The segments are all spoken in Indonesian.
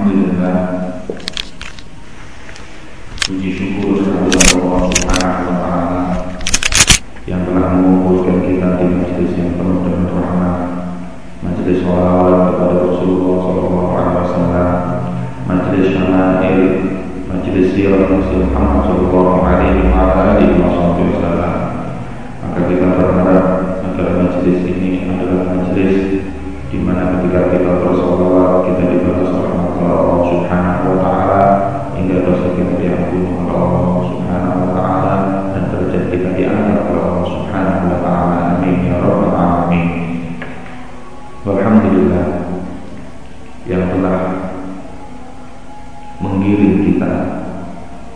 Alhamdulillah Puji syukur kehadirat Allah Subhanahu wa taala yang telah mengumpulkan kita di majelis yang penuh dengan rahmat, majelis sholawat kepada Rasulullah Sallallahu Alaihi Wasallam, majelis syama'il, majelis sirah Nabi Muhammad Sallallahu Alaihi Wasallam. Maka kita berharap agar majelis ini adalah majelis di mana ketika kita bersolawat kita dibalas rahmat Allah Subhanahu wa taala hingga dosa kita diampuni oleh Allah Subhanahu wa taala dan derajat kita diangkat oleh Allah Subhanahu wa taala. Amin. Ya rabbal alamin. Alhamdulillah yang telah menggiring kita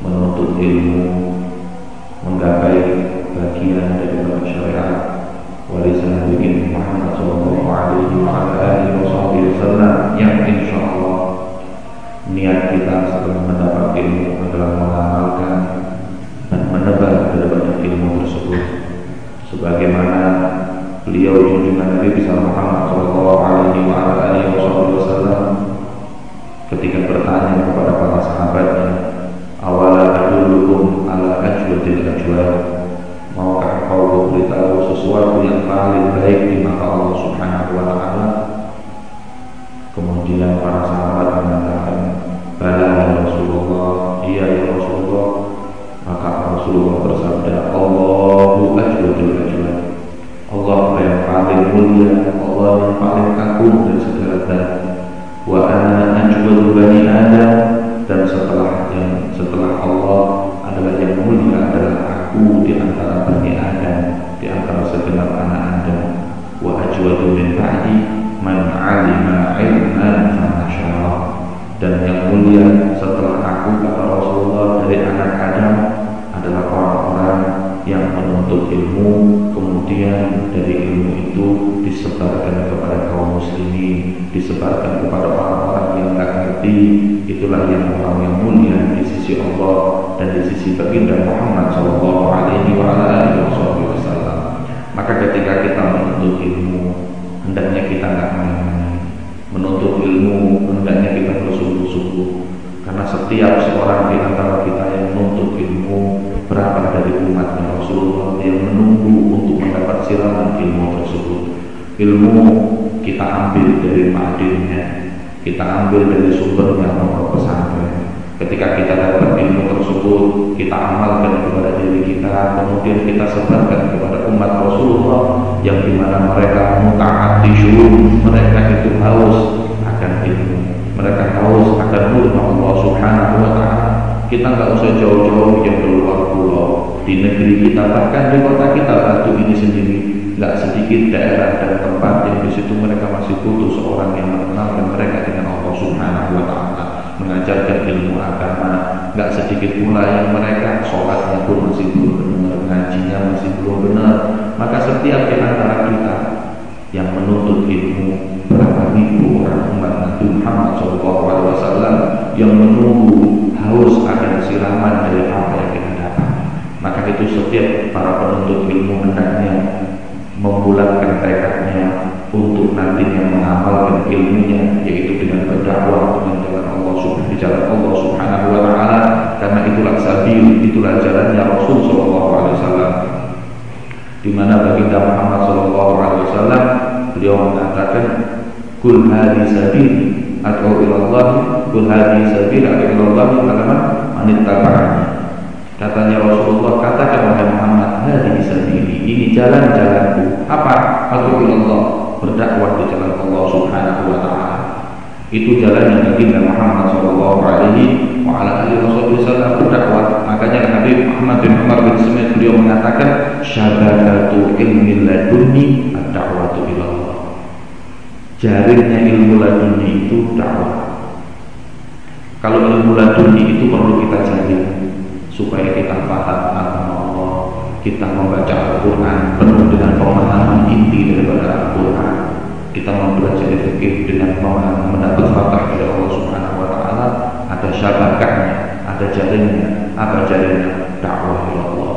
menuntut ilmu menggapai bagian dari syariat warisan Nabi Alaihi Wasallam mulia setelah aku kata Rasulullah dari anak Adam adalah orang-orang yang menuntut ilmu kemudian dari ilmu itu disebarkan kepada kaum muslimin disebarkan kepada orang-orang yang tak ngerti. Itulah yang orang yang mulia di sisi Allah dan di sisi baginda Muhammad Shallallahu Alaihi Wasallam maka ketika kita menuntut ilmu hendaknya kita nggak main-main menuntut ilmu hendaknya kita bersungguh-sungguh. Karena setiap seorang di antara kita yang menuntut ilmu berapa dari umatnya Rasulullah yang menunggu untuk mendapat siraman ilmu tersebut. Ilmu kita ambil dari ma'adinnya kita ambil dari sumbernya nomor pesantren. Ketika kita dapat ilmu tersebut kita amalkan kepada diri kita kemudian kita sebarkan kepada umat Rasulullah yang di mana mereka muta'atishun mereka itu haus akan ilmu. Mereka haus akan nurma Allah subhanahu wa ta'ala. Kita nggak usah jauh-jauh yang keluar pulau. Di negeri kita bahkan di kota kita Batu ini sendiri nggak sedikit daerah dan tempat yang di situ mereka masih butuh seorang yang mengenalkan mereka dengan Allah Subhanahu Wa Taala mengajarkan ilmu agama. Nggak sedikit pula yang mereka sholatnya pun masih belum benar ngajinya masih belum benar. Maka setiap di antara kita yang menuntut ilmu berapa ribu orang umat Nabi Muhammad SAW yang menunggu haus akan siraman dari apa yang kita dapat. Maka itu setiap para penuntut ilmu hendaknya membulatkan tekadnya untuk nantinya mengamalkan ilmunya yaitu dengan berdakwah dengan jalan Allah subhanahu jalan Allah subhanahu wa taala. Karena itulah sabil itulah jalannya Rasul sallallahu alaihi wasallam. Di mana baginda Muhammad sallallahu alaihi wasallam beliau mengatakan kul hadi sabil atau ilallah kul hadi sabil atau ilallah katakan manittaba'ani katanya Rasulullah katakan wahai Muhammad hadi sabili ini jalan-jalanku. Apa? Atau ilallah berdakwah di jalan Allah Subhanahu wa taala. Itu jalan yang baginda Muhammad sallallahu alaihi wa ala alihi wasallam berdakwah. Makanya Nabi Muhammad bin Umar bin Smith beliau mengatakan syabakatu ilmi ladunni ad-da'watu ila Allah. Jaringnya ilmu ladunni itu dakwah. Kalau ilmu ladunni itu perlu kita jaring supaya kita paham agama Allah, kita membaca Al-Quran penuh dengan pemahaman inti daripada Al-Quran kita mempelajari fikih dengan mendapat fatah dari Allah Subhanahu Wa Taala ada syabakahnya ada jaringnya apa jaringnya dakwah Allah.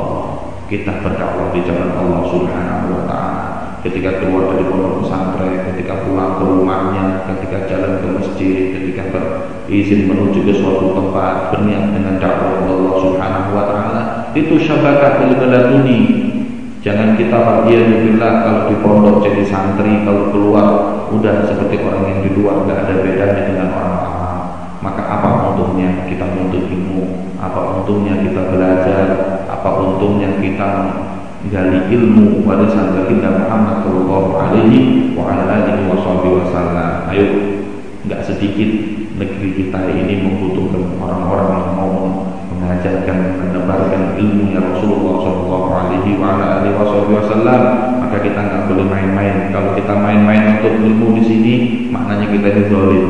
Kita berdakwah di jalan Allah Subhanahu Wa Taala. Ketika keluar dari pondok pesantren ketika pulang ke rumahnya ketika jalan ke masjid ketika ber, izin menuju ke suatu tempat berniat dengan dakwah Allah Subhanahu wa taala itu syabakah laduni jangan kita bilang kalau di pondok jadi santri kalau keluar udah seperti orang yang di luar nggak ada bedanya dengan orang awam maka apa untungnya kita menuntut ilmu? Apa untungnya kita belajar? Apa untungnya kita gali ilmu? Warisan baginda Muhammad Shallallahu Alaihi wa alihi wasallam. Ayo, nggak sedikit negeri kita ini membutuhkan orang-orang yang mau mengajarkan, menebarkan ilmu ya Rasulullah Shallallahu Alaihi Wasallam. Maka kita nggak boleh main-main. Kalau kita main-main untuk ilmu di sini, maknanya kita ini dolim.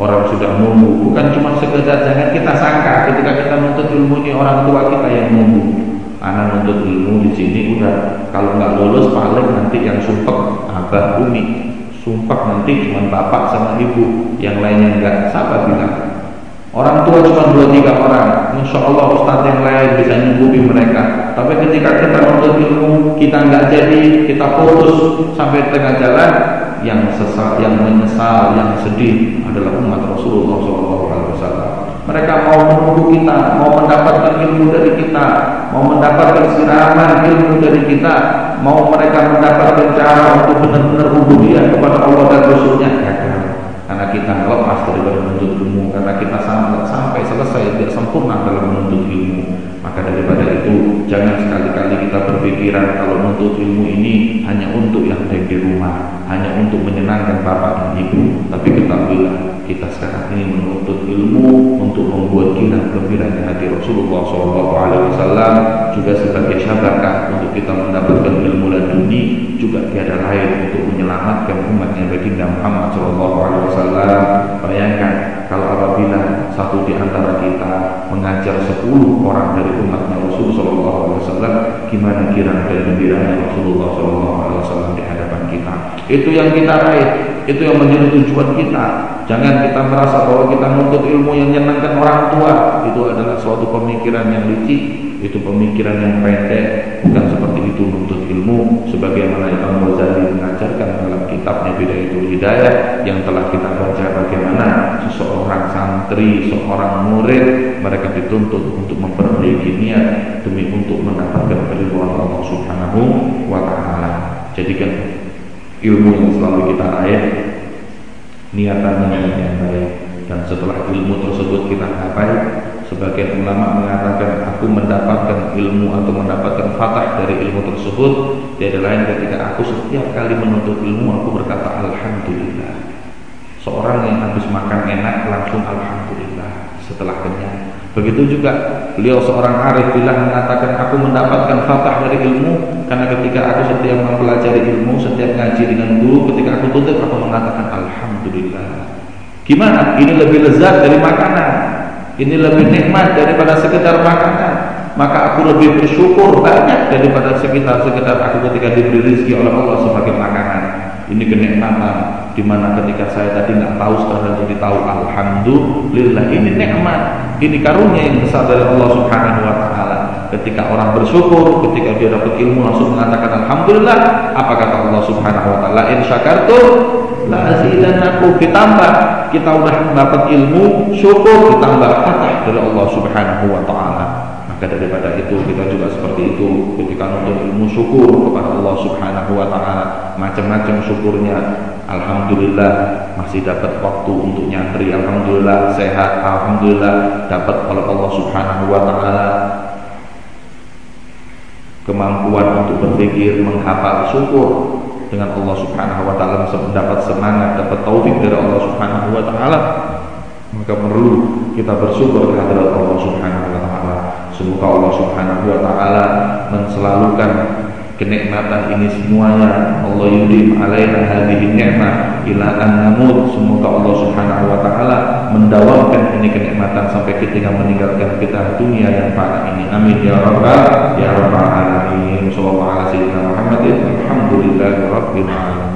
Orang sudah nunggu, bukan cuma sekedar jangan kita sangka ketika kita menuntut ilmu ini orang tua kita yang nunggu anak nuntut ilmu di sini udah kalau nggak lulus paling nanti yang sumpah abah umi sumpah nanti cuma bapak sama ibu yang lainnya enggak siapa bilang orang tua cuma dua tiga orang insya Allah ustadz yang lain bisa nyugupi mereka tapi ketika kita nuntut ilmu kita nggak jadi kita putus sampai tengah jalan yang sesal, yang menyesal, yang sedih adalah umat Rasulullah SAW. Mereka mau menunggu kita, mau mendapatkan ilmu dari kita, mau mendapatkan siraman ilmu dari kita, mau mereka mendapatkan cara untuk benar-benar hubungan kepada Allah dan Rasulnya. Karena kita lepas dari menuntut ilmu, karena kita sampai, sampai selesai tidak sempurna dalam menuntut ilmu. Maka daripada itu jangan sekali-kali kita berpikiran kalau menuntut ilmu ini hanya untuk yang di rumah, hanya untuk menyenangkan bapak dan ibu. Tapi ketahuilah kita sekarang ini menuntut ilmu untuk membuat kita gembira di hati Rasulullah SAW juga sebagai syabakah untuk kita mendapatkan ilmu laduni juga tiada lain untuk menyelamatkan umatnya baginda Muhammad SAW bayangkan kalau apabila satu di antara kita mengajar sepuluh orang dari SAW gimana kira dan gembiranya Rasulullah SAW di hadapan kita itu yang kita raih itu yang menjadi tujuan kita Jangan kita merasa bahwa kita menuntut ilmu yang menyenangkan orang tua. Itu adalah suatu pemikiran yang licik, itu pemikiran yang pendek, bukan seperti itu menuntut ilmu. Sebagaimana Imam Ghazali mengajarkan dalam kitabnya Bidayatul Hidayah yang telah kita baca bagaimana seseorang santri, seorang murid, mereka dituntut untuk memperbaiki niat demi untuk mendapatkan keridhaan Allah Subhanahu wa taala. Jadikan ilmu yang selalu kita raih niatannya yang baik dan setelah ilmu tersebut kita capai sebagian ulama mengatakan aku mendapatkan ilmu atau mendapatkan fatah dari ilmu tersebut. Tiada lain ketika aku setiap kali menuntut ilmu aku berkata alhamdulillah. Seorang yang habis makan enak langsung alhamdulillah. Setelah kenyang begitu juga beliau seorang arif bilang mengatakan aku mendapatkan fatah dari ilmu karena ketika aku setiap mempelajari ilmu setiap ngaji dengan guru ketika aku tutup aku mengatakan alhamdulillah. Gimana? Ini lebih lezat dari makanan. Ini lebih nikmat daripada sekedar makanan. Maka aku lebih bersyukur banyak daripada sekitar-sekitar aku ketika diberi rezeki oleh Allah sebagai makanan. Ini kenikmatan di mana ketika saya tadi nggak tahu sekarang jadi tahu alhamdulillah ini nikmat. Ini karunia yang besar dari Allah Subhanahu wa taala. Ketika orang bersyukur, ketika dia dapat ilmu langsung mengatakan alhamdulillah, apa kata Allah Subhanahu wa taala? In syakartum dan aku ditambah kita udah mendapat ilmu syukur ditambah fatah dari Allah Subhanahu wa taala. Maka daripada itu kita juga seperti itu. Ketika untuk ilmu syukur kepada Allah Subhanahu wa taala. Macam-macam syukurnya. Alhamdulillah masih dapat waktu untuk nyantri. Alhamdulillah sehat. Alhamdulillah dapat oleh Allah Subhanahu wa taala. Kemampuan untuk berpikir menghafal syukur dengan Allah Subhanahu wa taala mendapat semangat, dapat taufik dari Allah Subhanahu wa taala, maka perlu kita bersyukur kehadirat Allah Subhanahu wa taala. Semoga Allah Subhanahu wa taala menselalukan kenikmatan ini semuanya Allah yudim alaina hadhihi ni'mah ila an namut. Semoga Allah Subhanahu wa taala mendawamkan ini kenikmatan sampai ketika meninggalkan kita dunia yang fana ini. Amin. Ya rabbal ya rabbal alamin. Sallallahu alaihi wa sallam Muhammadin. Alhamdulillahi rabbil alamin